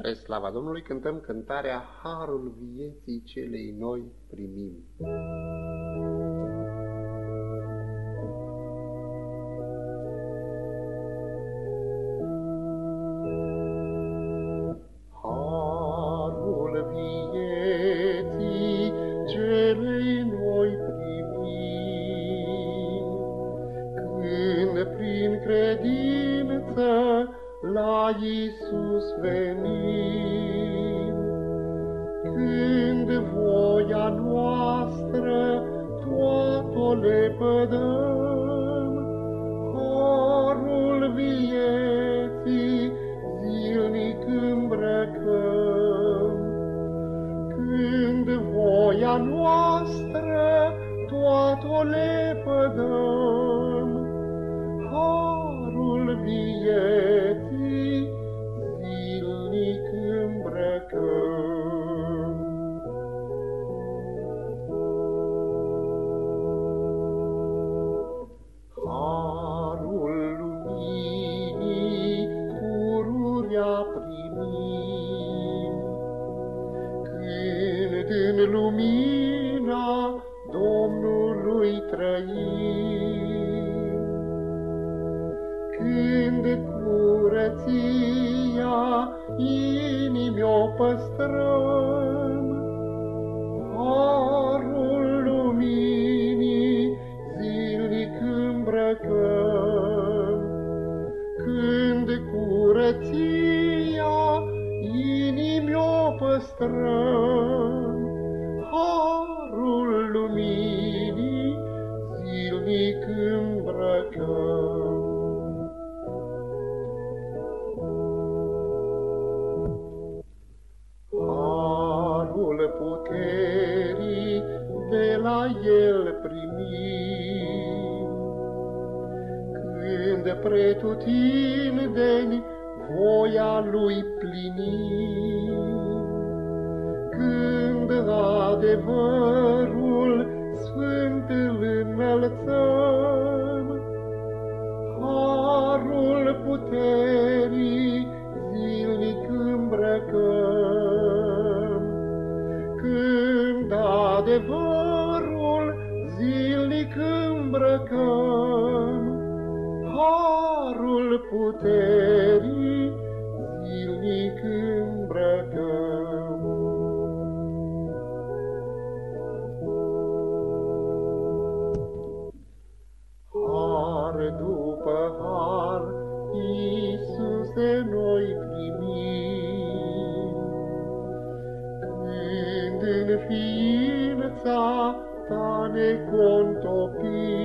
Spre slava Domnului cântăm cântarea Harul vieții celei noi primim. La Iisus venim, când voia noastră toată le pădăm, harul vieții zilnic îmbrăcăm. Când voia noastră toată le pădăm, harul vieții Domnului trăim, când curăția inimii o păstrăm, harul luminii zilnic îmbrăcăm, când curăția păstrăm îmbrăcăm. Harul puterii de la El primim, când pretutindeni voia Lui plinim când adevărul sfânt îl înălțăm. Harul puterii zilnic îmbrăcăm. Când adevărul zilnic îmbrăcăm, Harul puterii Iisuse, noi primim. Când în ființa ta ne contopim,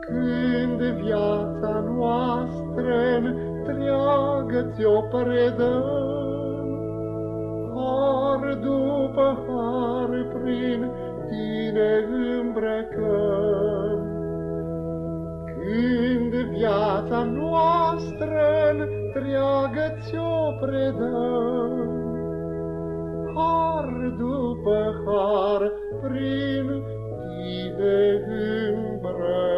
Când viața noastră întreagă ți-o predăm, Har după har prin tine îmbrăcăm. Când viața noastră întreagă ți-o predăm, Har după har prin tine îmbrăcăm.